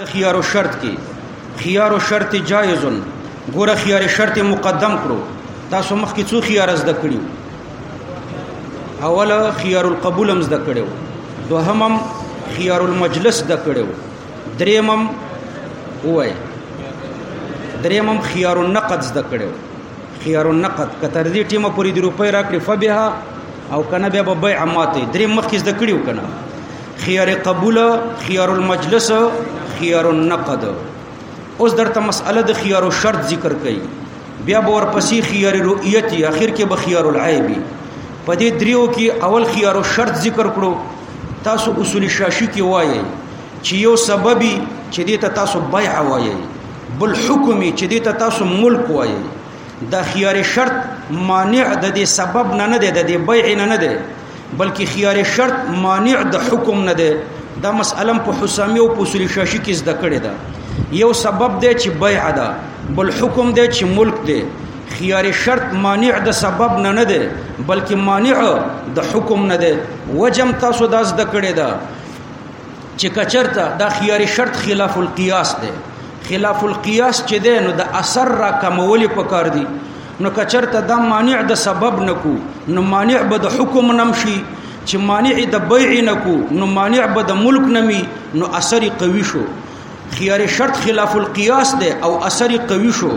د خيار شرط کې خيار شرط جائز ګوره خيار شرط مقدم کړو تاسو مخ کې څو خيار زده کړیو اوله خيار القبول هم زده کړیو دوهمم خيار المجلس زده کړیو دریمم وای دریمم خيار النقد زده کړیو خيار النقد کتر دې ټیمه پوری د روپې راکړي فبها او کنه بیا به بیع ماته دریم مخ کې زده کړیو کنه خيار قبول خيار المجلس خيار النقد اوس درته مسأله د خيار الشرط ذکر کړي بیا به ورپسې خيار رؤیت اخر کې به خيار العیب په دې دریو کې اول خيار الشرط ذکر کړو تاسو اصول شاشي کې وایي چې یو سببي چې دې ته تاسو بيع وایي بل حکمي چې دې ته تاسو ملک وایي د خيار شرط مانع د دې سبب نه نه دی د دې بيع نه نه دی بلکې خيار شرط مانع د حکم نه دی دا مسأله په حسامی او په اصول شاشي کې زده کړې ده یو سبب دی چې بیع ده بل حکم دی چې ملک دی خيار شرط مانع د سبب نه نه دی بلکې مانع د حکم نه دی وجم تاسو دا زده کړې ده چې کچرته دا خيار شرط خلاف القياس دی خلاف القياس چې دی نو د اثر را کمول پکار دی نو کچرته دا مانع د سبب نکو نو مانع به د حکم نمشي چې مانع د بیع نکو نو مانع به د ملک نمی نو اثر قوي شو خيار شرط خلاف القياس ده او اثر قوي شو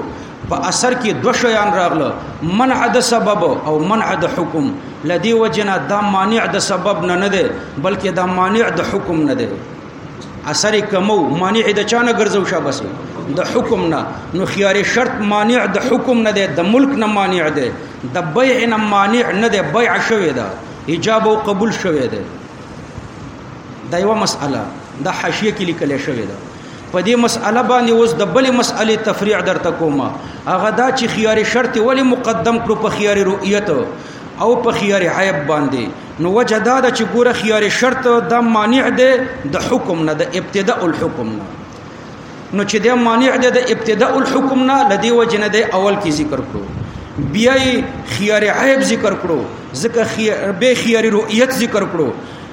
په اثر کې دو شیان راغله منع د سبب او منع د حکم لدی وجنا دا مانع د سبب نه نه ده بلکې دا مانع د حکم نه ده اثر کمو مانع د چانه ګرځو شابس د حکم نه نو خيار شرط مانع د حکم نه ده د ملک نه مانع ده د بيع نه مانع نه ده بيع شوی ده ایجاب او قبول شوی ده دا یو مسأله د حاشیه کې لیکل شوی ده په دې مسأله باندې اوس د بلې مسألې تفریع درته کومه هغه دا چې خيار شرط ولی مقدم کړو په خيار رؤیت او په خيار عيب باندې نو وجه دا ده چې ګوره خيار شرط د مانع ده د حکم نه د ابتداء الحكم نه نو چې د مانع ده د ابتداء الحكم نه لدی وجه نه ده اول کې ذکر کړو بیا خيار عيب ذکر کړو ځکه خيار به خيار رؤيت ذکر کړو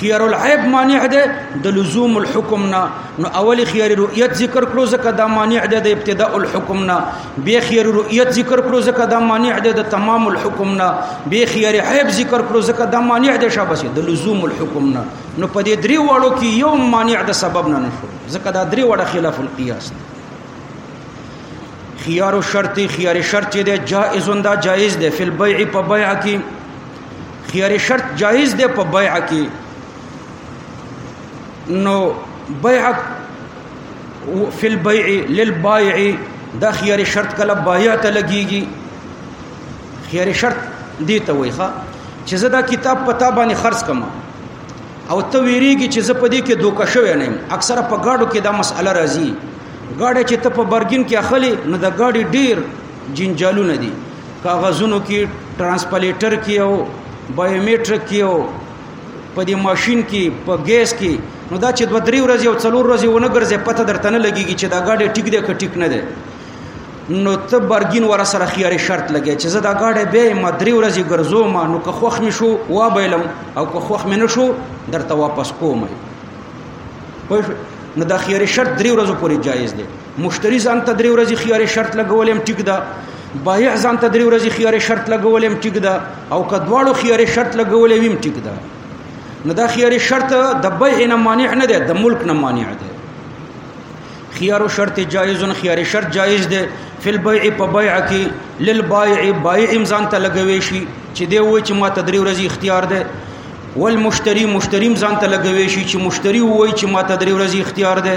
خيار العيب مانع ده د لزوم الحكم نه نو اول خيار رؤيت ذکر کړو ځکه دا مانع ده د ابتداء الحكم نه به خيار رؤيت ذکر کړو ځکه دا مانع ده د تمام الحكم نه به خيار عيب ذکر کړو ځکه دا مانع ده شابسي د لزوم الحكم نه نو په دې درې وړو کې یو مانع د سبب نه نشو ځکه دا درې وړه خلاف القياس ده خيار الشرط خيار شرط ده جائز ده جائز ده فی البيع په بيع کې خيار شرط جائز دی په بيع کې نو بيع فی البيع للبائع دا خيار شرط کله بایع ته لګيږي خيار شرط دی ته وای ښا چې زه دا کتاب پتا باندې خرج کم او ته ویریږي چې زه په دې کې دوکه شوی نه یم اکثره په گاډو کې دا مسأله راځي گاډه چې ته په برګین کې اخلي نو دا گاډي ډیر جنجالونه دي کاغذونو کې ترانسپلیټر کې او بایومټریک کې او په دې ماشين کې په ګیس کې نو دا چې دوه درې ورځې او څلور ورځې ونه ګرځي پته درته نه لګيږي چې دا ګاډي ټیک دی که ټیک نه دی نو ته برګین ور سره خيار شرط لګي چې زه دا ګاډي به ما درې ورځې ګرځوم نو که خوخ مې شو وا بلم او که خوخ مې نه شو درته واپس کوم نو دا خيار شرط درې ورځې پورې جایز دی مشتری ځان ته درې ورځې خيار شرط لګولم ټیک ده بایع ځان ته درې ورځې خيار شرط لګولم ټیک ده او کدواړو خيار شرط لګولې ویم ټیک ده نو دا خيار شرط د بيع نه مانع نه ده د ملک نه مانع ده خيار شرط جائز خيار شرط جائز ده فل بيع په بيع کې للبائع بائع امزان ته لګوي شي چې دی و چې ما تدری ورځي اختیار ده والمشتری مشتری امزان ته لګوي شي چې مشتری وای چې ما تدری ورځي اختیار ده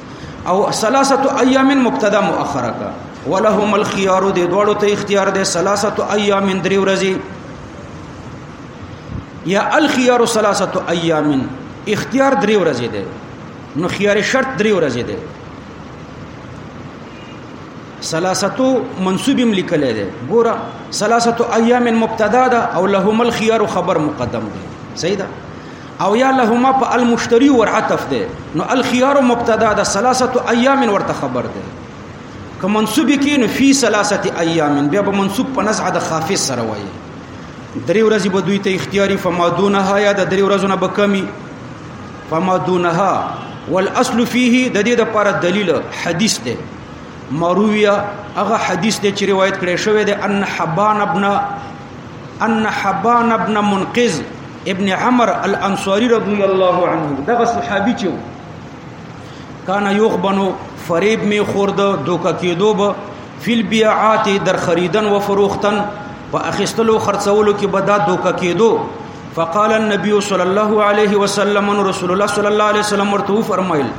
او ثلاثه ايام مبتدا مؤخره کا ولهم الخيار دې دوړو ته اختیار دې ثلاثه ايام درې ورځې یا الخيار ثلاثه ايام اختیار درې ورځې دې نو خيار شرط درې ورځې دې ثلاثه منصوبم لیکل دي ګوره ثلاثه ايام مبتدا ده او لهم الخيار خبر مقدم دي صحیح ده او یا لهما په المشتری ور عطف ده نو الخيار مبتدا ده ثلاثه ايام ورته خبر ده که منصوب کین فی ثلاثه ايام بیا به منصوب په نزع د خافض سره وایي درې ورځې به دوی ته اختیاري فمادونها یا د درې ورځې نه بکمی فمادونها والاصل فيه د دې د پر دلیل حدیث ده مرویه هغه حدیث ده چې روایت کړی شوی ده ان حبان ابن ان حبان ابن منقذ ابن عمر الانصاری رضی الله عنه دغه صحابي چې کان یخبنو فریب می خورد دوکا کېدو به فل بیعات در خریدن و فروختن په اخستلو خرڅولو کې به دا دوکا کېدو فقال النبي صلى الله عليه وسلم رسول الله صلى الله عليه وسلم ورته فرمایل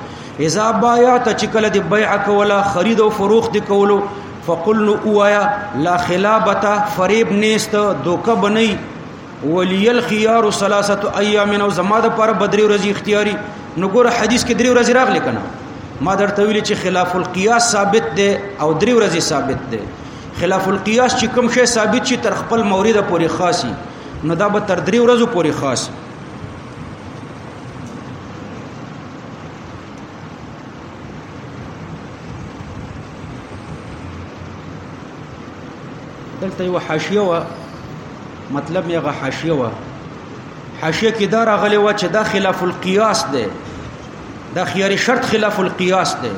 اذا بايعت چکل دی بيع کولا خرید او فروخت دی کولو فقل نو اوایا لا خلابته فریب نیست دوکه بنئ ولی الخيار ثلاثه ايام او زما د پر بدري ورځي اختیاري نو ګور حدیث کې درې ورځې راغلي کنه ما درته ویل چې خلاف القياس ثابت دی او درې ورځې ثابت دی خلاف القياس چې کوم شی ثابت شي تر خپل مورید پورې خاصي نو دا به تر درې ورځو پورې خاصي دلته یو حاشیه و مطلب مې هغه حاشیه وه حاشیه کې دا راغلی وه چې دا خلاف القیاس دی دا خیار شرط خلاف القیاس دی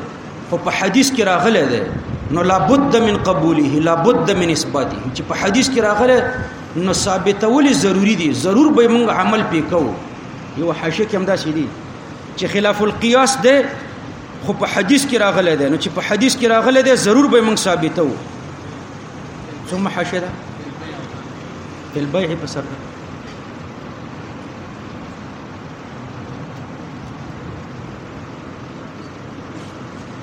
خو په حدیث کې راغلی دی نو لابد من قبوله لابد من اثباته چې په حدیث کې راغلی نو ثابتول ضروری دي ضرور به موږ عمل پکاو یو حاشیه کې هم دا شې دي چې خلاف القیاس دی خو په حدیث کې راغلی دی نو چې په حدیث کې راغلی دی ضرور به موږ ثابتو ثم حاشیه ده په البیع په سر ده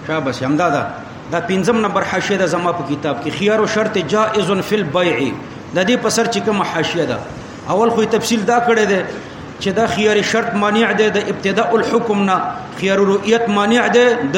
شابس همدا ده دا پنځم نمبر حاشیه ده زما په کتاب کې خيار او شرط جائز فی البيع د دې په سر چې کوم حاشیه ده اول خو تفصیل دا کړی دی چې دا خيار شرط مانع دی د ابتداء الحكم نه خيار رؤیت مانع دی د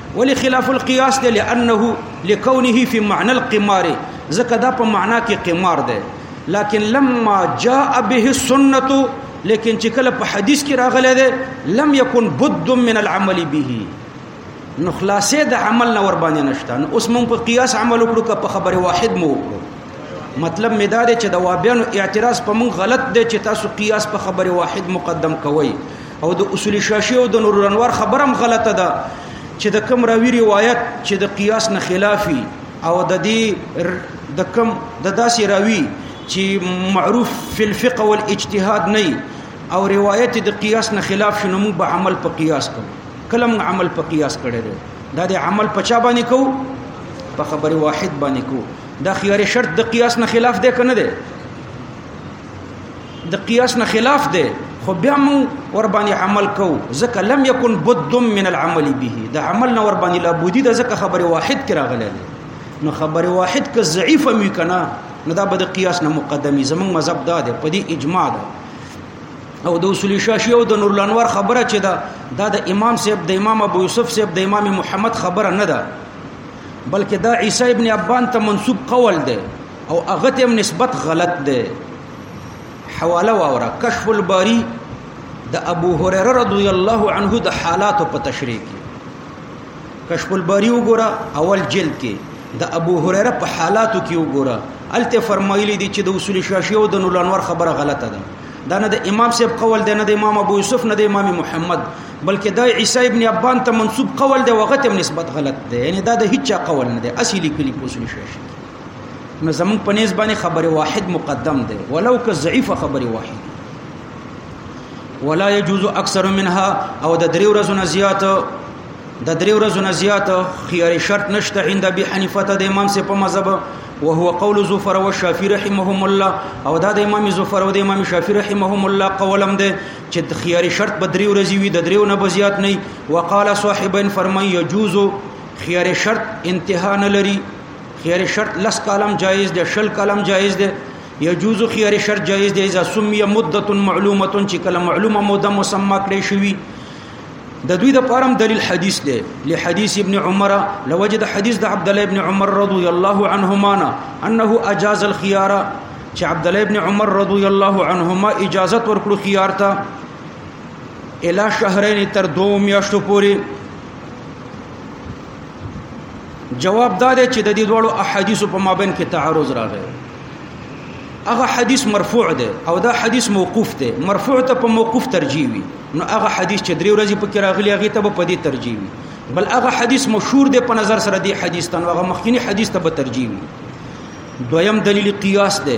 ولی خلاف القياس دی لانه لكونه في معنى القمار ځکه دا په معنا کې قمار دی لكن لما جاء به السنه لیکن چې کله په حدیث کې راغلی دی لم يكن بد من العمل به نو خلاصې د عمل نه ور باندې نشته نو اوس موږ په قیاس عمل وکړو که په خبره واحد مو وکړو مطلب می دا دی چې د وابیانو اعتراض په موږ غلط دی چې تاسو قیاس په خبره واحد مقدم کوئ او د اصول شاشي او د نور الانوار خبره هم غلطه ده چې د کم راوی روایت چې د قیاس نه خلافي او د دې د کم د داسې راوی چې معروف فی الفقه والاجتهاد نه او روایت د قیاس نه خلاف شنو موږ به عمل په قیاس کوو کله موږ عمل په قیاس کړی دی دا د عمل په چا باندې کوو په خبره واحد باندې کوو دا خيار شرط د قیاس نه خلاف دی کنه دی د قیاس نه خلاف دی خو بیا مو ور باندې عمل کو ځکه لم یکن بد من العمل به د عمل نه ور باندې لا بودی د ځکه خبره واحد کې راغلی نو خبره واحد که ضعیفه می کنه نو دا به د قیاس نه مقدمي زمنګ مذهب دا دی په دې اجماع ده او د اصول شاشي او د نور لنوار خبره چې دا دا د امام صاحب د امام ابو یوسف صاحب د امام محمد خبره نه ده بلکې دا عیسی ابن ابان ته منسوب قول دی او هغه ته نسبت غلط دی حواله واوره کشف الباری د ابو هريره رضی الله عنه د حالات په تشریح کې کشف الباری وګوره اول جلد کې د ابو هريره په حالاتو کې وګوره الته فرمایلی دي چې د اصول شاشي او د نور انور خبره غلطه ده دا نه د امام صاحب قول دی نه د امام ابو یوسف نه د امام محمد بلکې دا عیسی ابن ابان ته منسوب قول دی وغته نسبت غلط دی یعنی دا د هیڅ قول نه دی اصلي کلی پوسل شي نو زمون په نس باندې خبره واحد مقدم ده ولو که ضعیفه خبره واحد ولا يجوز اکثر منها او د درې ورځې نه زیات د درې ورځې نه زیات خيار شرط نشته عند ابي حنيفه د امام سي په مذهب وهو قول زفر او الشافعي رحمهم الله او دا د امام زفر او د امام شافعي رحمهم الله قولم ده چې د خيار شرط په درې ورځې وي د درې نه بزيات نه وقال صاحبين فرمای يجوز خيار شرط انتها نه لري خيار شرط لس کالم جائز دی شل کالم جائز دی يجوز خيار شرط جائز دی اذا سمي مدته معلومه چې کله معلومه مده مسمى کړی شوی د دوی د پرم دلیل حدیث دی له حدیث ابن عمر لوجد حدیث د عبد الله ابن عمر رضی الله عنهما انه اجاز الخيار چې عبد الله ابن عمر رضی الله عنهما اجازه ورکړو خيار ته اله شهرین تر دوه میاشتو پورې جواب دا دی چې د دې دوړو احادیث په مابین کې تعارض راغی هغه حدیث مرفوع دی او دا حدیث موقوف دی مرفوع ته په موقوف ترجیح وي نو هغه حدیث چې درې ورځې پکې راغلی هغه ته په دې ترجیح وي بل هغه حدیث مشهور دی په نظر سره دی حدیث تن هغه مخکینی حدیث ته به ترجیح وي دویم دلیل قیاس دی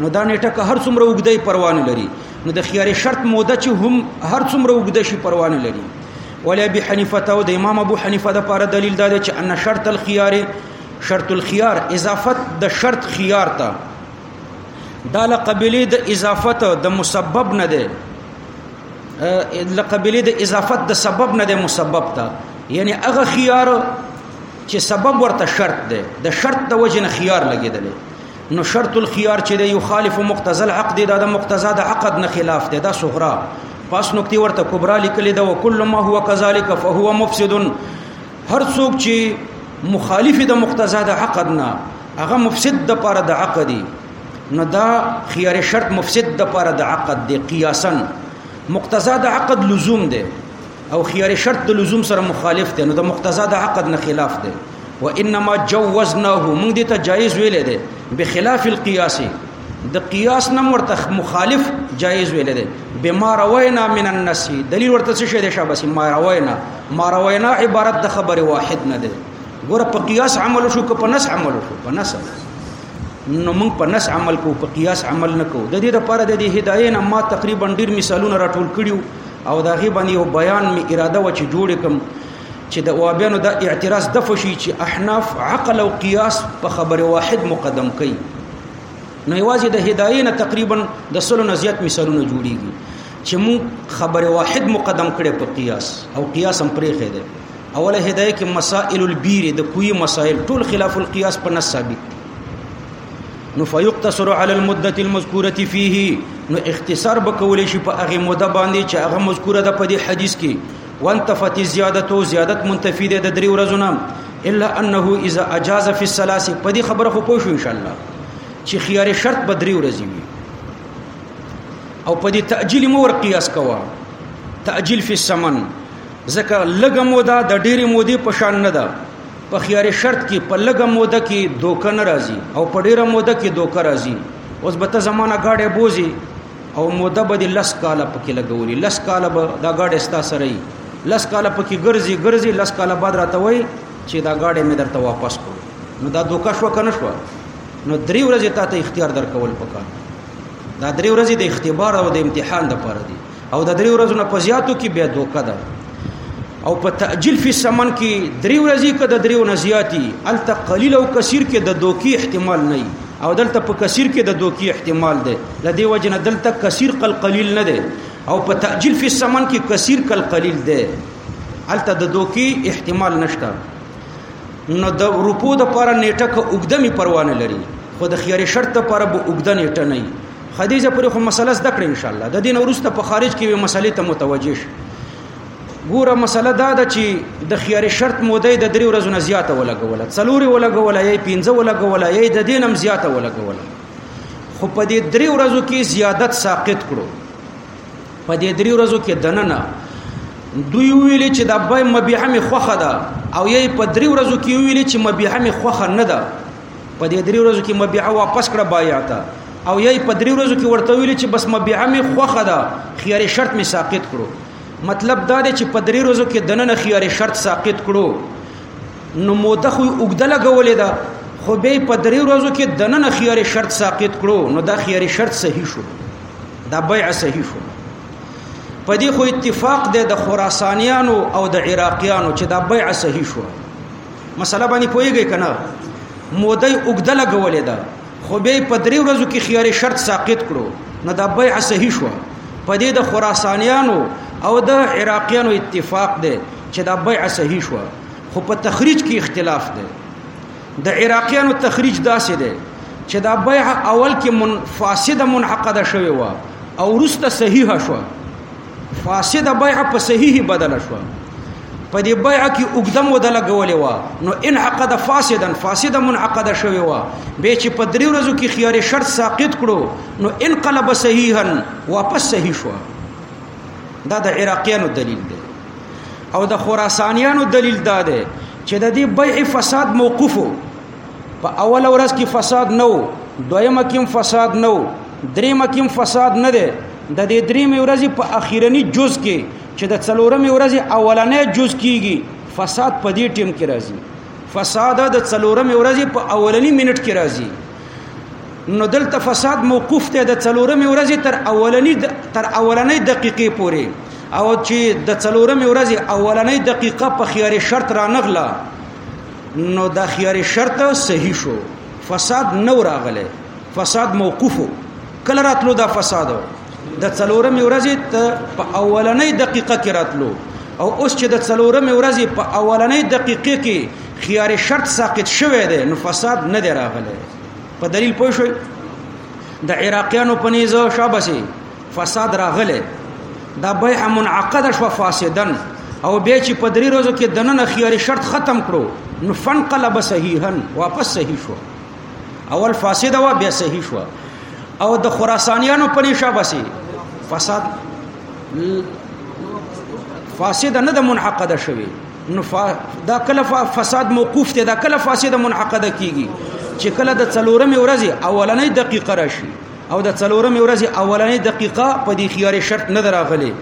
نو دا نیټه که هر څومره وګدای پروانه لري نو د خيار شرط موده چې هم هر څومره وګد شي پروانه لري ولا ابي حنيفه او د امام ابو حنيفه د پاره دلیل دا دی چې ان شرط الخيار شرط الخيار اضافت د شرط خيار ته دا لقبلې د اضافت د مسبب نه ده لقبلې د اضافت د سبب نه ده مسبب ته یعنی هغه خيار چې سبب ورته شرط ده د شرط د وجه نه خيار لګیدل نو شرط الخيار چې دی يخالف مقتضى العقد دا د مقتضا د عقد نه خلاف دی دا صغرا پس نکته ورته کبرا لیکل دا وکل ما هو كذلك فهو مفسد هر څوک چې مخالف د مقتضا د عقد نه هغه مفسد د پاره د عقدي نو دا خيار شرط مفسد د پاره د عقد دی قياسا مقتضا د عقد لزوم دی او خيار شرط د لزوم سره مخالف دی نو د مقتضا د عقد نه خلاف دی و انما جوزناه موږ دې ته جایز ویل دی بخلاف القياس د قياس نه مرته مخالف جایز ویل دی بما روينا من النسي دلیل ورته څه شه دي شابه ما روينا ما روينا عبارت د خبره واحد نه دی ګوره په قياس عمل شو که په نس عمل شو په نس نو موږ په نس عمل کو په قياس عمل نه کو د دې لپاره د هدايه نه ما تقریبا ډیر مثالونه راټول کړیو او دا غي باندې یو بیان می اراده و چې جوړ کم چې د اوابیانو د اعتراض د فشي چې احناف عقل او قیاس په خبره واحد مقدم کړي نو یوازې د هدايه نه تقریبا د سلو نه زیات مثالونه جوړیږي چې مو خبره واحد مقدم کړي په قیاس او قیاس هم پرې خېده اوله هدايه کې مسائل البیر د کوی مسائل ټول خلاف القیاس په نص ثابت نو فیقتصر علی المده المذکوره فيه نو اختصار به کول شي په هغه مده باندې چې هغه مذکوره ده په دې حدیث کې وانتفت زیادته زیادت منتفی ده د درې ورځو نام الا انه اذا اجاز في الثلاث په دې خبره خو پوه شو ان شاء الله چې خيار شرط به درې ورځې وي او په دې تاجیل مو ور قیاس کوا تاجیل فی السمن ځکه لګه موده د ډېرې مودې په شان نه ده په خيار شرط کې په لګه موده کې دوکه ناراضي او په ډیره موده کې دوکه راځي اوس به ته زمانہ گاډه بوزي او موده به لس کاله پکې لګولي لس کاله به دا گاډه ستا سره وي لس کاله پکې ګرځي ګرځي لس کاله بعد راته وای چې دا گاډه مې درته واپس کړو نو دا دوکه شو کنه شو نو درې ورځې ته اختیار درکول پکار دا درې ورځې د اختبار او د امتحان لپاره دي او د درې ورځو نه په زیاتو کې بیا دوکه ده او په تاجیل فی سمن کې درې ورځې کې د درې ورځې زیاتی الته قلیل او کثیر کې د دوکي احتمال نه او دلته په کثیر کې د دوکي احتمال ده لدی وجنه دلته کثیر قل قلیل نه ده او په تاجیل فی سمن کې کثیر قل قلیل ده الته د دوکي احتمال نشته نو د روپو د پر نیټه کې وګدمي پروانه لري خو د خيار شرط لپاره به وګدنه ټنه خدیجه پرې خو مسله زده کړې ان شاء الله د دین ورسته په خارج کې وي مسلې ته متوجه شي ګوره مسله دا ده چې د خيار شرط مودې د درې ورځې نه زیاته ولګوله څلوري ولګوله یې پنځه ولګوله یې د دینم زیاته ولګوله خو په دې درې ورځو کې زیادت ساقط کړو په دې درې ورځو کې دننه دوی ویل چې د بای مبيحه می خوخه ده او یې په درې ورځو کې ویل چې مبيحه می خوخه نه ده په دې درې ورځو کې مبيعه واپس کړه بايع ته او یې په درې ورځو کې ورته ویل چې بس مبيعه می خوخه ده خيار شرط می ساقط کړو مطلب دا دی چې په درې ورځو کې دنه خيار شرط ساقط کړو نو موده خو وګدل غولې ده خو به په درې ورځو کې دنه خيار شرط ساقط کړو نو دا خيار شرط صحیح شو دا بيع صحیح شو په دې خو اتفاق دی د خراسانیانو او د عراقیانو چې دا بيع صحیح شو مسله باندې پويږي کنه مودای وګد لګولې ده خو به په درې ورځو کې خيار شرط ساقط کړو نو دا بیع صحیح شو په دې د خراسانیانو او د عراقیانو اتفاق دی چې دا بیع صحیح شو خو په تخریج کې اختلاف دی د عراقیانو تخریج داسې دی چې دا بیع اول کې من فاسده منعقده شوی و او وروسته صحیح شوه فاسد بیع په صحیح بدل شو په دې بیع کې وګدم ودل غولې وا نو ان عقد فاسدا فاسد منعقد شوی وا به چې په درې ورځو کې خيار شرط ساقط کړو نو ان قلب صحیحا واپس صحیح شو دا د عراقیانو دلیل دی او د خراسانیانو دلیل دا دی چې د دې بیع فساد موقوفو په اول ورځ کې فساد نه وو دویمه کې فساد نه وو دریمه کې فساد نه دی د دې دریمې ورځې په اخیرنی جز کې چې د څلورمې ورځې اولنې جز کیږي فساد په دې ټیم کې راځي فساد د څلورمې ورځې په اولنی منټ کې راځي نو دلته فساد موقوف ته د څلورمې ورځې تر اولنی تر اولنې دقیقې پورې او چې د څلورمې ورځې اولنې دقیقه په خيار شرط رانغله نو د خيار شرط صحیح شو فساد نو راغله فساد موقوفو کله راتلو دا فساد د څلورمې ورځې ته په اولنۍ دقیقه کې راتلو او اوس چې د څلورمې ورځې په اولنۍ دقیقه کې خيار شرط ساقط شوه دی نو فساد نه دی راغله په دلیل پوه شئ د عراقیانو په نيزه شابسي فساد راغله دا بیع منعقد شو فاسدن او به چې په درې ورځو کې دننه خياري شرط ختم کړو نو فنقلب صحیحا واپس صحیح شو اول فاسد و بیا صحیح شو او د خراسانیانو په نشه بسي فساد فاسد نه د منعقد شوی نو دا کله فساد موقوف ته دا کله فاسد منعقد کیږي چې کله د څلورمې ورځې اولنې دقیقه راشي او د څلورمې ورځې اولنې دقیقه په دې خيار شرط نه دراغلي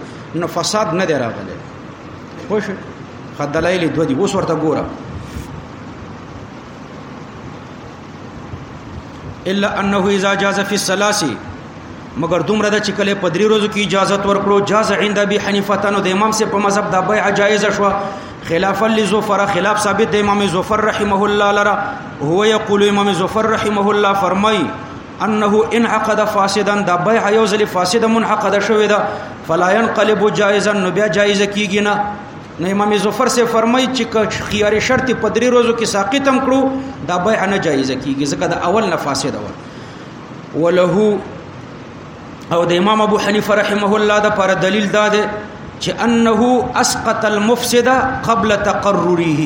نو فساد نه دراغلي خوش خدلایل دوه دي اوس ورته ګوره الا انه اذا جاز في الثلاث مگر دومره د چکلې په درې ورځو کې اجازه ورکړو جاز عند ابي حنیفه تنو د امام سي په مذهب د بیع جایز شو خلافا لزفر خلاف ثابت د امام زفر رحمه الله لرا هو یقول امام زفر رحمه الله فرمای انه ان عقد فاسدا دا بيع یو ځل فاسده منعقد شوې ده فلا ينقلب جائزا نو بیا جائز کیږي نه نو امام ظفر سے فرمای چې خيار شرط په درې روزو کې ساقط هم کړو دا بيع نه جایز کیږي ځکه دا اول نه فاسد و وله او د امام ابو حنیفه رحمه الله دا پر دلیل دا ده چې انه اسقط المفسد قبل تقرره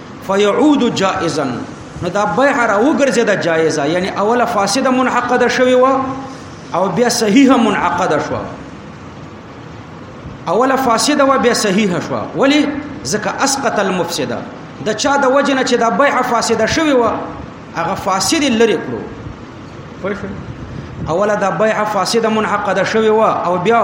فيعود جائزا نو دا بيع را وګرځي دا جائزه یعنی اوله فاسده منعقده شوی و او بیا صحیحه منعقده شو اوله فاسده و بیا صحیحه شو ولی ځکه اسقط المفسده د چا د وجنه چې دا بيع فاسده شوی و هغه فاسد لري کړو اوله دا بيع فاسده منعقده شوی و او بیا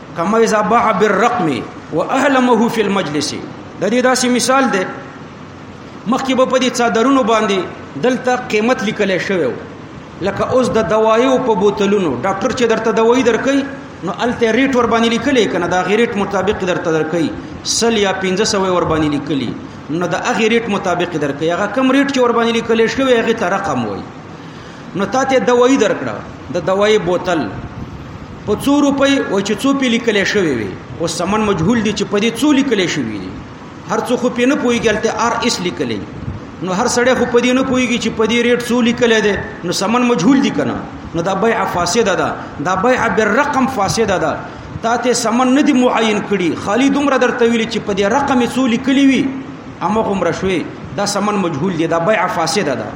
کما اذا باع بالرقم واهلمه في المجلس د دې داسې مثال دی مخکې به په دې څادرونو باندې دلته قیمت لیکل شوی لکه اوس د دوایو په بوتلونو ډاکټر چې درته دوايي درکې نو الته ریټ ور باندې لیکلې کنه دا غیریټ مطابق درته درکې سل یا 1500 ور باندې لیکلې نو دا غیریټ مطابق درکې هغه کم ریټ چې ور باندې لیکل شوی هغه ته رقم وایي نو تا ته دوايي درکړه د دوايي بوتل په څو روپۍ و چې څو پیلي کلی شوی وي او سمن مجهول دي چې په دې څو لیکلی شوی دي هر څو خو پې نه پوهېږي هلته ار اس لیکلی نو هر سړی خو په دې نه پوهېږي چې په دې ریټ څو لیکلی دی نو سمن مجهول دي که نه نو دا بیع فاسده ده دا بیع بالرقم فاسده ده تا ته سمن نه دی معین کړي خالی دومره درته ویلي چې په دې رقم یې څو لیکلی وي همغومره شوې دا سمن مجهول دی دا بیع فاسده ده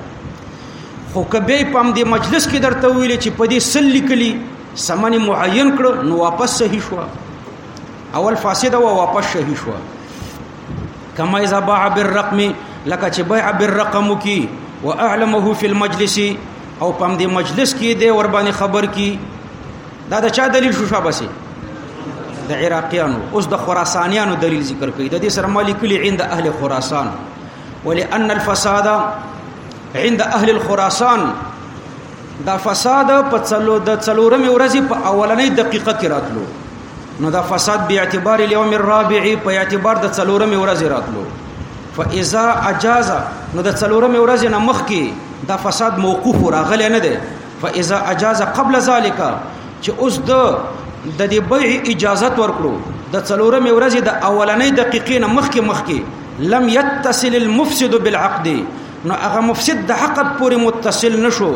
خو کبه په هم دې مجلس کې درته ویل چې په دې سل لیکلي سمنه معین کړ نو واپس صحیح شو اول فاسده و واپس صحیح شو کما اذا باع بالرقم لکه چې بيع بالرقم کی واعلمه فی المجلس او پم دې مجلس کې دې ور باندې خبر کی دا د چا دلیل شو شابسه د عراقیانو اوس د خراسانیانو دلیل ذکر کوي د دې سره مالک عند اهل خراسان ولأن الفساد عند اهل الخراسان دا فساد په څلو د څلورمې ورځې په اولنۍ دقیقه کې راتلو نو دا فساد به اعتبار اليوم الرابع په اعتبار د څلورمې ورځې راتلو فاذا اجاز نو د څلورمې ورځې نه مخ کې دا فساد موقوف راغلی نه دی فاذا اجاز قبل ذلك چې اوس د د دې بیع اجازه ورکړو د څلورمې ورځې د اولنې دقیقې نه مخکې مخکې لم يتصل المفسد بالعقد نو هغه مفسد د حقد پورې متصل نشو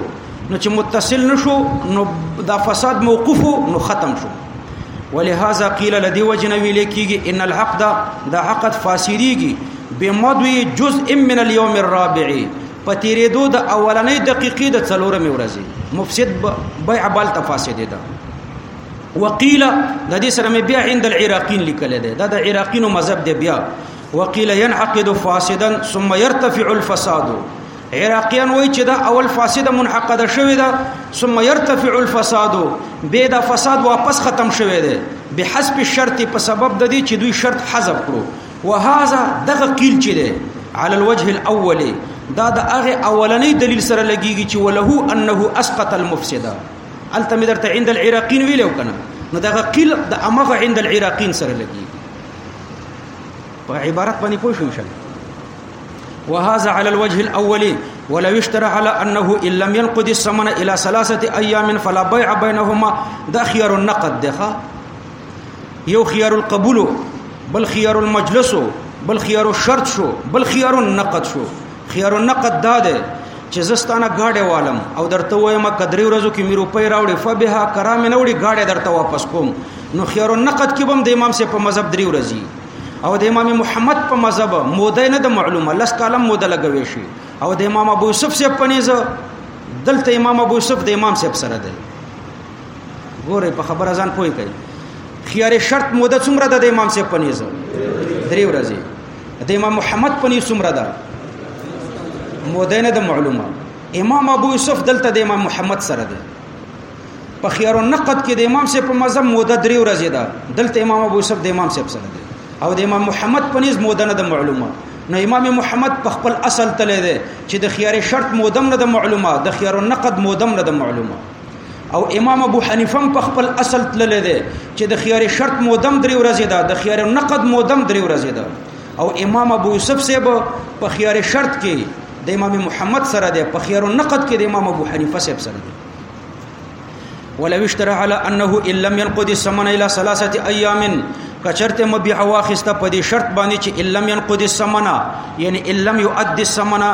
نو چې متصل نشو نو دا فساد موقوف نو ختم شو ولهذا قيل لدی وجنه ویل کیږي ان الحق دا د حقد فاسديږي بمدوي جزء من اليوم الرابع په تیرېدو د اولنې دقیقې د څلورمې ورځې مفسد بیع بل تفاسد ده وقيل د دې سره مې بیا عند العراقین لیکل دی دا د عراقینو مذهب دی بیا وقيل ينعقد فاسدا ثم يرتفع الفساد عراقیان وای چې دا اول فاسده منعقده شوې ده ثم يرتفع الفساد به دا فساد واپس ختم شوې ده به حسب الشرط په سبب د دې چې دوی شرط حذف کړو وهذا دغه قیل چې ده على الوجه الاول دا د هغه اولنې دلیل سره لګیږي چې ولهو انه اسقط المفسده الته مې درته عند العراقین ویلو کنه نو دغه قیل د امغه عند العراقین سره لګي په عبارت باندې پوه شو شل وهذا على الوجه الاول ولو اشترى على انه ان لم ينقض الثمن الى ثلاثه ايام فلا بيع بينهما ده خيار النقد ده یو خيار القبول بل خيار المجلس بل خيار الشرط شو بل خيار النقد شو خيار النقد دا ده چې زستانه گاډه والم او درته وایم کدرې ورځو کې مې روپۍ راوړې فبها کرام نه وړي گاډه درته واپس کوم نو خيار النقد کې بم د امام سي په مذهب درې ورځي او د امام محمد په مذهب موده نه د معلومه لس کالم موده لګوي شي او د امام ابو یوسف سي په نيزه دلته امام ابو یوسف د امام سي سره دی ګوره په خبره ځان پوي کوي خيار شرط موده څومره ده د امام سي په نيزه درې ورځي د امام محمد پنی څومره ده مودینه د معلومه امام ابو یوسف دلته د امام محمد سره ده په خيار النقد کې د امام سي په مذهب موده درې ورځې ده دلته امام ابو یوسف د امام سي په سره ده او د امام محمد په نس موده نه د معلومه نو امام محمد په خپل اصل تللی دی چې د خيار شرط مودم نه د معلومه د خيار النقد مودم نه د معلومه او امام ابو حنیفه په خپل اصل تللی دی چې د خيار شرط مودم درې ورځې ده د خيار نقد مودم درې ورځې ده او امام ابو یوسف صاحب په خيار شرط کې د امام محمد سره دی په خيار نقد کې د امام ابو حنیفه صاحب سره دی ولو اشترى على انه ان لم ينقض الثمن الى ثلاثه ايام کچرته مبيع واخست په دې شرط باندې چې ان لم ينقض الثمن یعنی ان لم يؤدي الثمن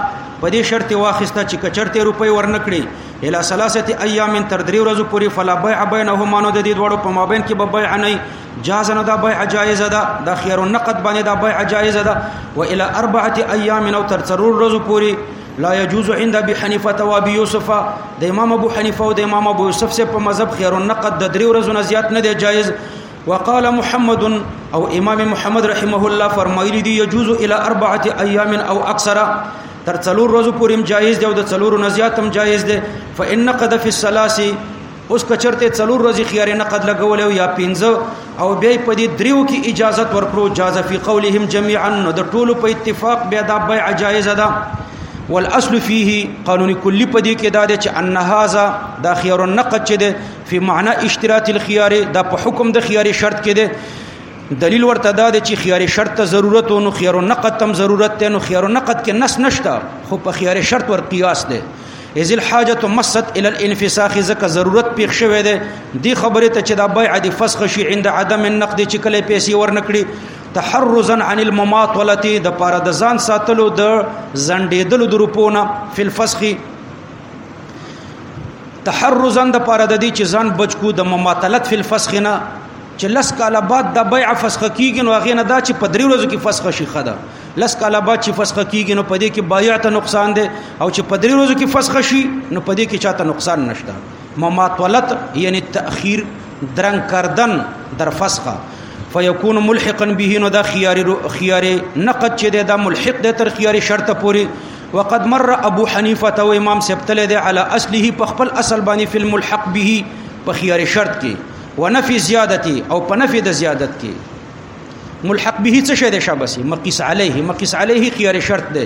په دې شرط واخست چې کچرته روپۍ ورنکړي الا ثلاثه ایام تر درې ورځې پورې فلا بیع بینهما نو د دې دوړو په مابین کې به بیع نه جاز نه دا بیع جایز ده د خیر النقد باندې دا بیع جایز ده و الا اربعه ایام نو تر څلور ورځې پورې لا يجوز عند ابي حنيفه او ابي يوسف د امام ابو حنيفه او د امام ابو يوسف سره په مذهب خير النقد د درې ورځې نه زیات نه دی جایز وقال محمد او امام محمد رحمه الله فرمایلی دی يجوز الى اربعه ايام او اكثر تر څلور ورځې پورې جایز دی او د څلور نه زیات هم جایز دی فإن قد في الثلاث اوس کچرته څلور ورځې خيار نه قد لګول او یا پنځه او بیا په دې دریو کې اجازه ورکړو جاز فی قولهم جميعا نو د ټولو په اتفاق بیا دا بیع جایز ده والاصل فيه قانون کلی په دې کې دا دی چې ان هاذا دا خيار النقد چې فی معنا اشتراط الخيار دا په حکم د خيار شرط کې ده دلیل ورته دا دی چې خيار شرط ته ضرورت او نو خيار نقد تم ضرورت ته نو خيار نقد کې نس نشته خو په خيار شرط ور قیاس ده اذ الحاجه مست الى الانفساخ زکه ضرورت پیښ شوه ده دی خبره ته چې دا بيع د فسخ شي عند عدم النقد چې کله پیسې ورنکړي تحرزا عن المماطله د پاره د ځان ساتلو د زندېدلو د روپونه فل فسخ تحرزا د پاره د دې چې ځان بچ کو د مماثلت فی الفسخ نه چې لس کاله بعد د بیع فسخ کیږي نو هغه نه دا چې په درې ورځو کې فسخ شي خدا لس کاله بعد چې فسخ کیږي نو په دې کې بایع ته نقصان دی او چې په درې ورځو کې فسخ شي نو په دې کې چاته نقصان نشته مماثلت یعنی تاخير درنګ کردن در فسخه فیکون ملحقا به نو دا خيار خيار نقد چې دا ملحق د تر خيار شرط پوری وقد مر ابو حنیفه تو امام سبتل دی علی اصله په خپل اصل باندې فی الملحق به په خيار شرط کې ونفي زیادتی او په نفي د زیادت کې ملحق به څه شه دی شابسي مقیس علیه مقیس علیه خيار شرط دی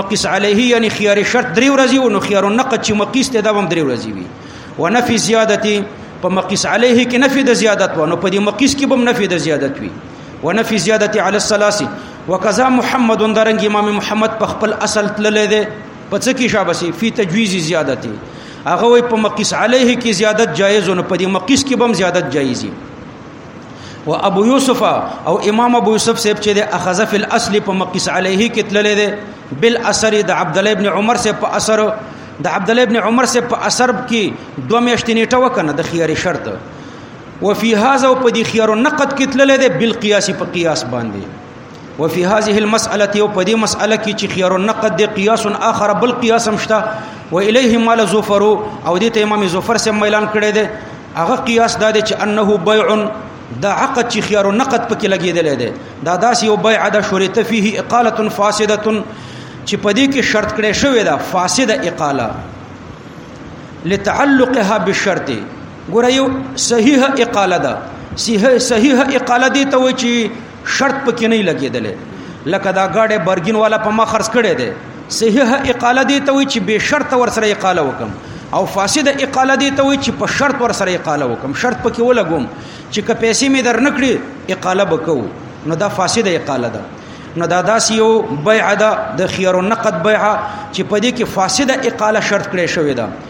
مقیس علیه یعنی خيار شرط درې ورځې او نو خيار النقد چې مقیس ته دوام درې ورځې وي ونفي زیادتی په مقیس علیه کې نفي د زیادت و نو په دې مقیس کې به نفي د زیادت وي ونفي زياده على الثلاث وكذا محمد درنګ امام محمد په خپل اصل تللی دی په څه کې شابسي فی تجویز زیادتی هغه وي په مقیس علیه کې زیادت جایز نه په دې مقیس کې بم زیادت جایزي و ابو یوسف او امام ابو یوسف صاحب چې د اخذ فی الاصل په مقیس علیه کې تللی دی بل اثر د عبد الله ابن عمر سے په اثر د عبد الله ابن عمر سے په اثر کې دوه میاشتې نیټه وکنه د خيار شرط وفي هذا په دې خيار نقد کې تلل دي بل قياسي په قياس باندې وفي هذه المسأله او په دې مسأله کې چې خيار نقد دي قياس آخر بل قياس هم شته و اليه مال زفر او دې ته امام زفر سم اعلان کړی دی هغه قياس دا دی چې انه بيع دا عقد چې خيار نقد پکې لګیدل دی دا داسې یو بيع د شرط فيه اقاله فاسده چې په دې کې شرط کړی شوی دا فاسده اقاله لتعلقها بالشرط ګوره یو صحیح اقاله ده صحیح صحیح اقاله دي ته وای چی شرط پکې نه لګیدل لکه دا گاډه برګین والا په ما خرڅ کړي دي صحیح اقاله دي ته وای چی به شرط ور سره اقاله وکم او فاسد اقاله دي ته وای چی په شرط ور سره اقاله وکم شرط پکې ولګوم چې که پیسې می در نکړي اقاله بکو نو دا فاسد اقاله ده نو دا داس یو بیعه ده د خيار النقد بیعه چې په دې کې فاسده اقاله شرط کړې شوې ده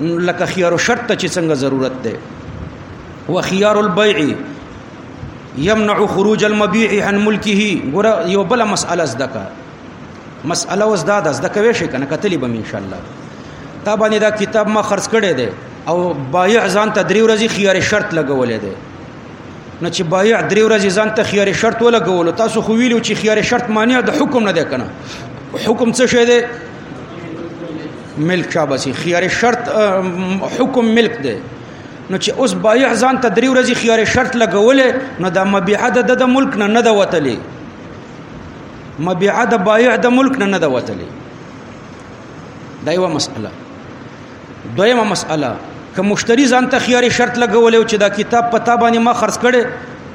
لکه خيار الشرط چې څنګه ضرورت ده وخيار البيع يمنع خروج المبيع عن ملكه ګور یو بل مسأله زده کا مسأله وز دا ده زده کوي شي کنه کتلی به ان شاء الله تا باندې دا کتاب ما خرڅ کړی دی او بایع ځان ته درې ورځې خيار شرط لګولې دی نو چې بایع درې ورځې ځان ته خيار شرط ولګول تاسو خو ویلو چې خيار شرط معنی د حکم نه دی کنه حکم څه شی دی ملک شابسي خيار شرط حکم ملک دی نو چې اوس بایع ځان ته درې ورځې خيار شرط لګولې نو دا مبيعه د د ملک نه نه د وتلې مبيعه د بایع د ملک نه نه د وتلې دا یو مسأله دویمه مسأله که مشتری ځان ته خيار شرط لګولې چې دا کتاب پتا باندې ما خرڅ کړي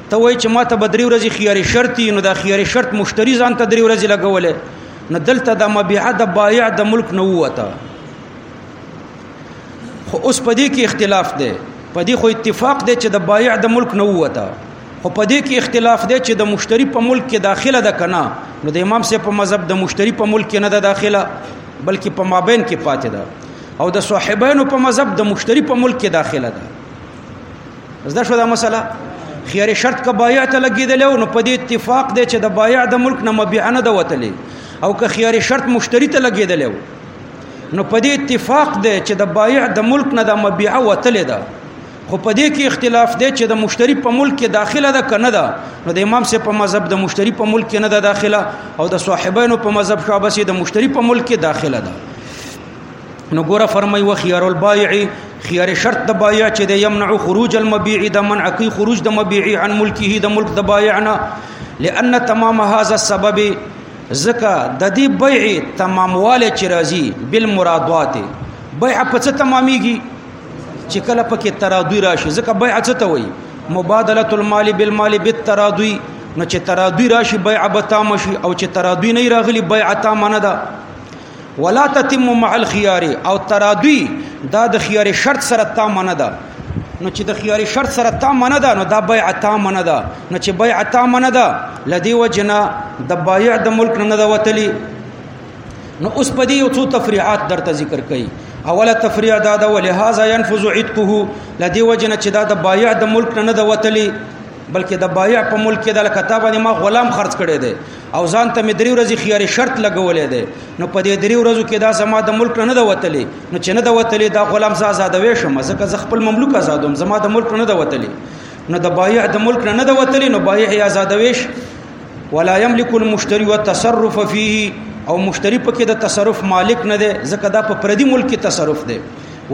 ته وای چې ما ته بدري ورځې خيار شرط نو دا خيار شرط مشتری ځان ته درې ورځې لګولې نه دلته د مبيعه د بایع د ملک نه وته خو اوس په دې کې اختلاف دی په دې خو اتفاق دی چې د بایع د ملک نه وته خو په دې کې اختلاف دی چې د مشتری په ملک کې داخله ده کنه نو د امام سه په مذهب د مشتری په ملک کې نه ده داخله بلکې په مابین کې پاتې ده او د صاحبانو په مذهب د مشتری په ملک کې داخله ده زده شو دا مسله خیر شرط کا بایع ته لګیدل نو په دې اتفاق دی چې د بایع د ملک نه مبيعه نه د وتلې او که خیر شرط مشتری ته لګیدل نو په دې اتفاق دی چې د بایع د ملک نه د مبيعه وتلې ده خو په دې کې اختلاف دی چې د مشتری په ملک کې داخله ده کنه ده نو د امام سه په مذهب د مشتری په ملک کې نه ده داخله او د صاحبانو په مذهب شابه سي د مشتری په ملک کې داخله ده نو ګوره فرمای و خيار البائع خيار شرط د بائع چې د يمنع خروج المبيع د منع کوي خروج د مبيع عن ملکه د ملک د بائعنا لأن تمام هذا السبب زکه د دې بيع تمامواله چې راځي بالمرادات بيع په څه تماميږي چې کله پکې ترادوی راشي زکه بيع څه ته وایي مبادله المال بالمال بالترادوی نو چې ترادوی راشي بيع به تام شي او چې ترادوی نه راغلي بيع تام نه ده ولا تتم مع الخيار او ترادوی دا د خيار شرط سره تا منه ده نو چې د خيار شرط سره تا منه ده نو دا بيع تا منه ده نو چې بيع تا منه ده لدی وجنا د بيع د ملک نه ده وتلی نو اوس په دې یو څو تفریعات درته ذکر کړي اوله تفریع دا ده ولهذا ينفذ عتقه لدی وجنا چې دا د بيع د ملک نه ده وتلی بلکې د بایع په ملک کې د کتابه ما غلام خرج کړي دي او ځان ته مې درې ورځې خياري شرط لګولې ده نو په دې درې ورځو کې دا زما د ملک نه د وتلې نو چې نه د وتلې دا غلام زه آزادوي شم ځکه زه خپل مملوک آزادوم زما د ملک نه د وتلې نو د بایع د ملک نه د وتلې نو بایع یې آزادوي ولا يملك المشتري والتصرف فيه او مشتری پکې د تصرف مالک نه دی ځکه دا په پردي ملک کې تصرف دی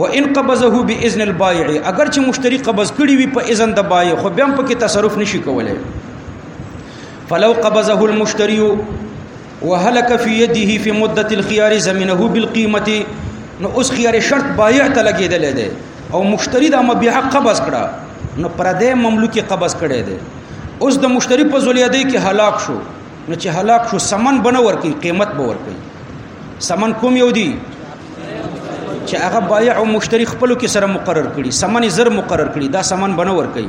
و ان قبضه باذن البائع اگر چې مشتری قبض کړي وي په اذن د بایع خو بیا پکې تصرف نشي کولای فلو قبضه المشتري وهلك في يده في مدة الخيار زمنه بالقيمة نو اوس خيار شرط بایع ته لګیدل دی او مشتری دا مبيعه قبض کړه نو پردې مملوکي قبض کړي دی اوس د مشتری په زلیادې کې هلاک شو نو چې هلاک شو سمن بنور کوي قیمت به ور کوي سمن کوم یو دی چې هغه بایع او مشتری خپل کې سره مقرر کړي سمن زر مقرر کړي دا سمن بنور کوي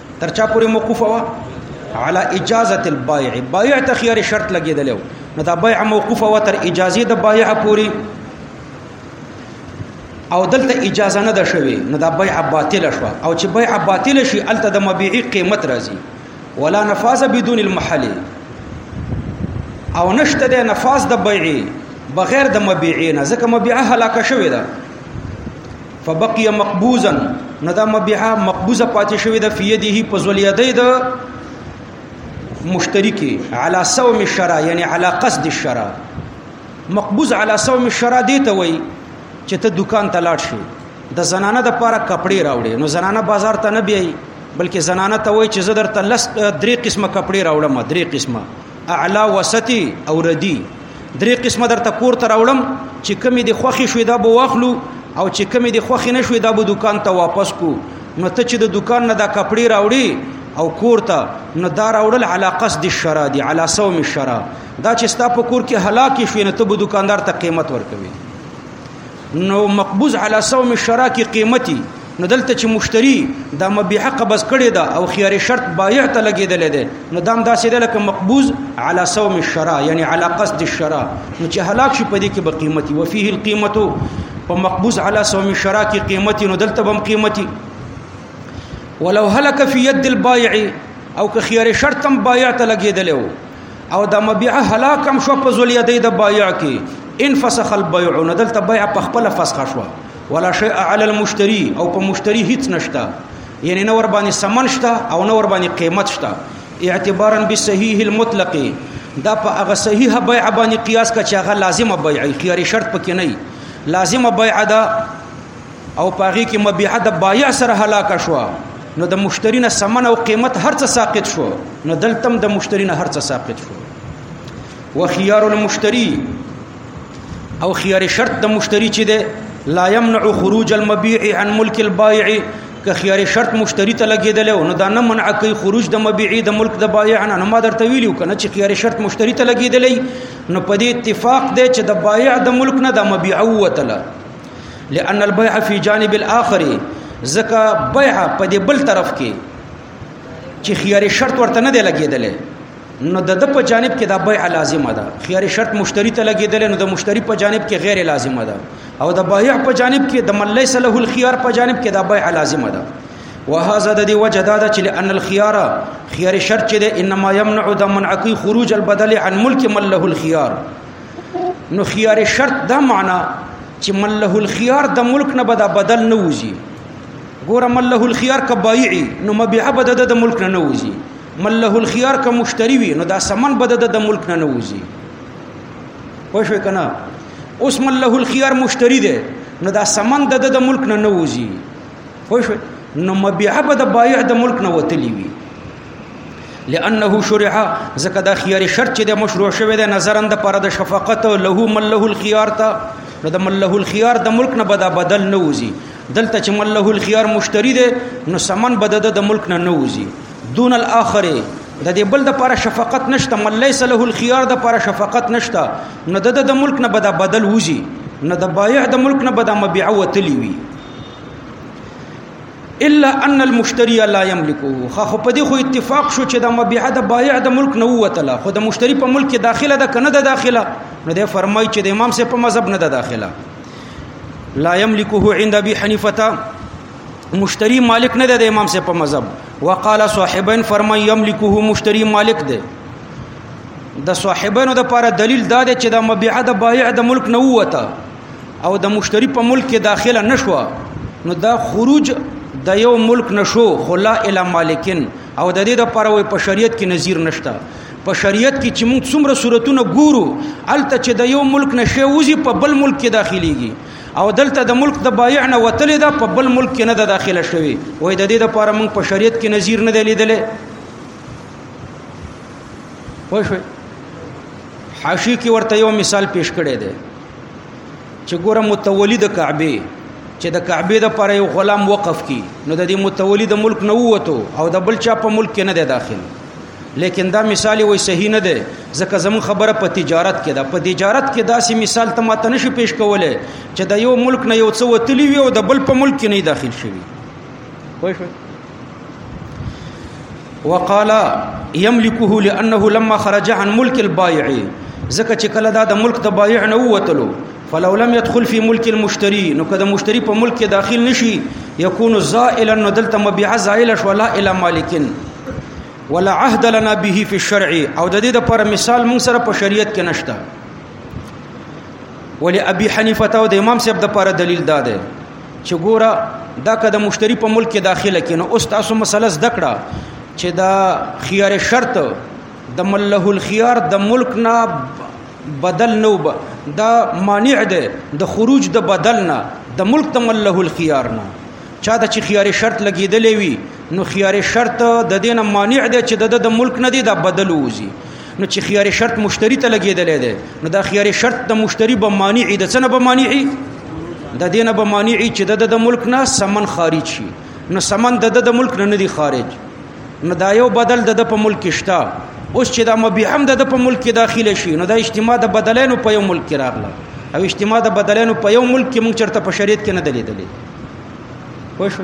تر چا پورې موقوفه وا على اجازه البائع بائع ته خيار شرط لګیدلو نو دا بائع موقوفه وا تر اجازه د بائع پورې او دلته اجازه نه ده شوی نو دا بيع باطل شو او چې بيع باطل شي الته د مبيعي قیمت راځي ولا نفاذ بدون المحل او نشته د نفاذ د بيع بغیر د مبيعي نه ځکه مبيع هلاک شوی ده فبقي مقبوزا نو دا مبيحه مقبوزه پاتې شوې ده فيده په زوليدې ده مشترکی على صوم الشرع یعنی على قصد الشرع مقبوز على صوم الشرع دی ته وای چې ته دکان ته لاړ شې د زنانه د پاره کپڑے راوړې نو زنانه بازار ته نه بیایي بلکې زنانه ته وای چې زه درته لس درې قسمه کپڑے راوړم درې قسمه اعلا وسطي او ردی درې قسمه درته کور ته راوړم چې کمی د خوخي شوې دا به واخلو او چې کمی د خوخي نه شوې دا به دکان ته واپس کو نو ته چې د دکان نه دا کپڑے راوړي او کور ته نو دا راوړل علا قصد الشرا دي علا صوم الشرا دا چې ستا په کور کې هلاکی شوې نو ته به دکاندار ته قیمت ورکوي نو مقبوض علی سوم الشرا کې قیمتي نو دلته چې مشتری دا مبيحه قبض کړي دا او خيار شرط بایع ته لګیدل دي نو دام دا سیده لکه مقبوض علی سوم الشرا یعنی علی قصد الشرا نو چې هلاک شي په دې کې به قیمتي وفيه القيمه په مقبوض علی سوم الشرا کې قیمتي نو دلته به قیمتي ولو هلك في يد البائع او که خيار شرط هم بایع ته لګیدل وو او د مبيع هلاک هم شو په ذلیه دی د بایع کې ان فسخ البيع نه دلته بيع په خپل فسخ شو ولا شيء على المشتري او په مشتری هیڅ نشته یعنی نور باندې سمن شته او نور باندې قیمت شته اعتبارا بالصحيح المطلق دا په هغه صحیح بيع باندې قیاس کا چې هغه لازمه بيع خياري شرط پکې نه لازمه بيع ده او پاغي کې مبيعه د بایع سره هلاک شو نو د مشتری نه سمن او قیمت هرڅه ساقط شو نو دلتم د مشتری نه هرڅه ساقط شو وخيار المشتري او خيار شرط د مشتری چې ده لا يمنع خروج المبيع عن ملك البائع که خيار شرط مشتری ته لګیدل نو دا نه منع کوي خروج د مبيع د ملک د بائع نه ما درته ویلو کنه چې خيار شرط مشتری ته لګیدل نو په دې اتفاق ده چې د بائع د ملک نه د مبيع وتله لأن البيع في جانب الآخر زکه بيع په دې بل طرف کې چې خيار شرط ورته نه دی لګیدل نو د د په جانب کې دا بيع لازمه ده خيار شرط مشتری ته لګیدل نو د مشتری په جانب کې غیر لازمه ده او د بایع په جانب کې د ملای سله الخيار په جانب کې دا بيع لازمه ده وهذا د دې وجه دا ده چې ان الخيار خيار شرط چې انما يمنع د منعقي خروج البدل عن ملك من له الخيار نو خيار شرط دا معنا چې من له الخيار د ملک نه بدا بدل نه وځي ګوره من له الخيار کبایعي نو مبيع بد د ملک نه وځي من له الخيار ک مشتري وي نو دا سمن بد د ملک نه وځي پوه شو کنه اوس من له الخيار مشتري ده نو دا سمن د د ملک نه نه وځي خو نو مبيعه به د بایع د ملک نه وتلی وي لانه شرع زکه دا خيار شرط چې د مشروع شوی د نظرن د پر د شفقت له من له الخيار ته نو د من له الخيار د ملک نه بدا بدل نه وزي دلته چې من له الخيار مشتري ده نو سمن بدد د ملک نه نه وزي دون الاخر د دې بل د پر شفقت نشته من ليس له الخيار د پر شفقت نشته نو د د ملک نه بدا بدل وزي نو د بایع د ملک نه بدا مبيع وتلی وي الا ان المشتري لا يملكه خو خو په دې خو اتفاق شو چې د مبيعه د بایع د ملک نه وتله خو د مشتري په ملک کې داخله ده کنه د داخله نو د فرمای چې د امام سه په مذهب نه ده داخله لا يملكه عند ابي حنيفه مشتری مالک نه د امام سه په مذهب وقال صاحبن فرمای يملكه مشتری مالک ده د صاحبانو د لپاره دلیل دا دی چې د مبيعه د بایع د ملک نه وته او د مشتری په ملک کې داخله نشو نو دا خروج د یو ملک نشو خلا اله مالکن او د دې د پروي په شریعت کې نظیر نشته په شریعت کې چې موږ څومره صورتونه ګورو الته چې د یو ملک نشه وزي په بل ملک کې داخليږي او دلته د ملک د بایع نه وتلې ده په بل ملک کې نه ده داخله شوی وای د دې لپاره موږ په شریعت کې نظیر نه دی لیدلې وای شو حاشی کې ورته یو مثال پیش کړی دی چې ګوره متولی د کعبه چې د کعبه د پر یو غلام وقف کی نو د دې متولی د ملک نه ووتو او د بل چا په ملک کې نه دی داخل لیکن دا مثال وای صحیح نه دی ځکه زمون خبره په تجارت کې ده په تجارت کې داسې مثال ته ماته نشي پیش کوله چې د یو ملک نه یو څه وتلی وي او د بل په ملک کې نه داخل شوی وای شو وقال يملكه لانه لما خرج عن ملك البائع زکه چې کله دا د ملک د بایع نه ووتلو فلو لم يدخل في ملك المشتري نو کله مشتری په ملک کې داخل نشي يكون زائلا نو دلته مبيع زائل شو لا الى مالکن ولا عهد لنا به في الشرع او د دې لپاره مثال موږ سره په شریعت کې نشته ولی ابي حنیفه او د امام صاحب د لپاره دلیل داده دا چې ګوره دا که د مشتری په ملک کې داخله کین او تاسو مسله زده کړه چې دا خيار شرط د مله الخيار د ملک نه بدل نو دا مانع ده د خروج د بدل نه د ملک د مله الخيار نه چا د چې خيار شرط لګیدلې وي نو خيار شرط د دینه مانع ده چې د د ملک نه دی دا بدل وځي نو چې خيار شرط مشتری ته لګیدلې ده نو دا خيار شرط د مشتری به مانع د څنګه به مانع د دینه به مانع چې د د ملک نه سمن خارج شي نو سمن د د ملک نه دی خارج نو دا یو بدل د په ملک شته اوس چې دا مبيحم د په ملک کې داخله شي نو دا اجتماع د بدلینو په یو ملک کې راغله او اجتماع د بدلینو په یو ملک کې مونږ چرته په شریعت کې نه دلیدلې پوه شو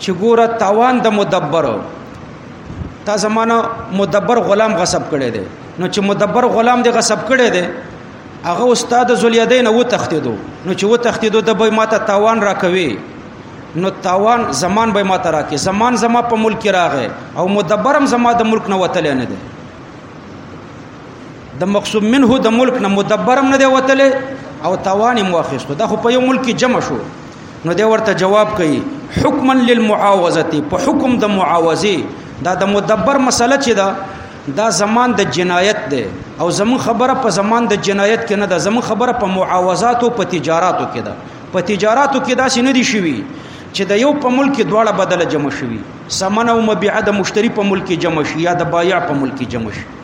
چې ګوره تاوان د مدبر تا زمانہ مدبر غلام غصب کړي دي نو چې مدبر غلام دی غصب کړي دي هغه استاد زلیدین و تختیدو نو چې و تختیدو د به ماته تاوان راکوي نو تاوان زمان به ماته راکې زمان زما په ملک راغې او مدبرم زما د ملک نه وتل نه دي د مقصوم منه د ملک نه مدبرم نه دی وتلی او توان مو اخیستو دا خو په یو ملک کې جمع شو نو دی ورته جواب کوي حکما للمعاوضه په حکم د معاوضه دا د مدبر مسله چې دا دا زمان د جنایت دی او زمون خبره په زمان د جنایت کې نه ده زمون خبره په معاوضات او په تجارتو کې ده په تجارتو کې دا سینې دي شوی چې د یو په ملک دواړه بدله جمع شوي سمن او مبيع د مشتری په ملک جمع شي یا د بایع په ملک جمع شي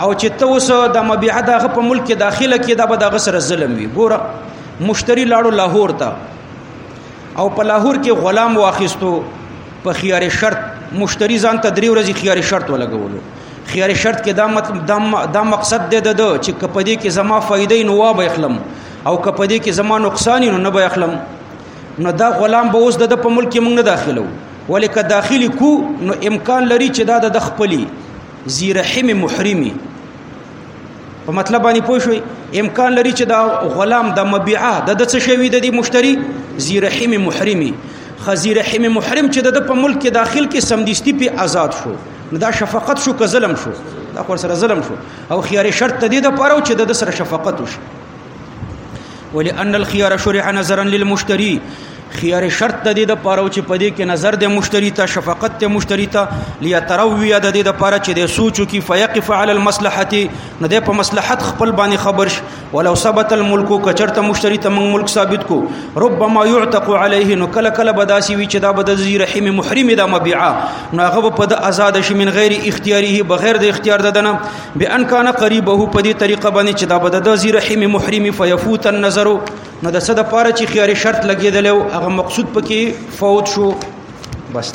او چې ته اوس د مبيعه دغه په ملک کې داخله کې دا به دغه سره ظلم وي ګوره مشتری لاړو لاهور ته او په لاهور کې غلام واخیستو په خيار شرط مشتری ځان ته درې ورځې خيار شرط ولګولو خيار شرط کې دا مطلب دا مقصد دی د چې کپدې کې زما فائدې نو واب اخلم او کپدې کې زما نقصان نو نه به اخلم نو دا غلام به اوس د په ملک کې موږ نه داخلو ولیک داخلي کو نو امکان لري چې دا د خپلې ذی رحم محرمی په مطلب باندې پوه شوي امکان لري چې دا غلام د مبيعه د د څه شوی د دې مشتری ذی رحم محرمی خزی رحم محرم چې د په ملک کې داخل کې سمدستی په آزاد شو نو دا شفقت شو که ظلم شو دا خو سره ظلم شو او خيار شرط ته دې د پاره چې د سره شفقت وشي ولأن الخيار شرح نظرا للمشتري خيار شرط د دې د پاره چې په دې کې نظر د مشتری ته شفقت د مشتری ته ليتروي د دې د پاره چې د سوچو کې فيقف على المصلحه نه د په مصلحت خپل باندې خبر شي ولو ثبت الملك کچرته مشتری ته موږ ملک ثابت کو ربما يعتق عليه نو کله کله بداسي وي چې دا بد زی رحم محرم د مبيعه نو هغه په د آزاد شي من غیر اختیاره بغیر د اختیار ددنه بان کان قریبه په دې طریقه باندې چې دا بد د زی رحم محرم فیفوت النظر نو د صد پاره چې خيار شرط لګیدل او هغه مقصود پکې فوت شو بس